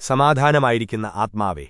സമാധാനമായിരിക്കുന്ന ആത്മാവേ.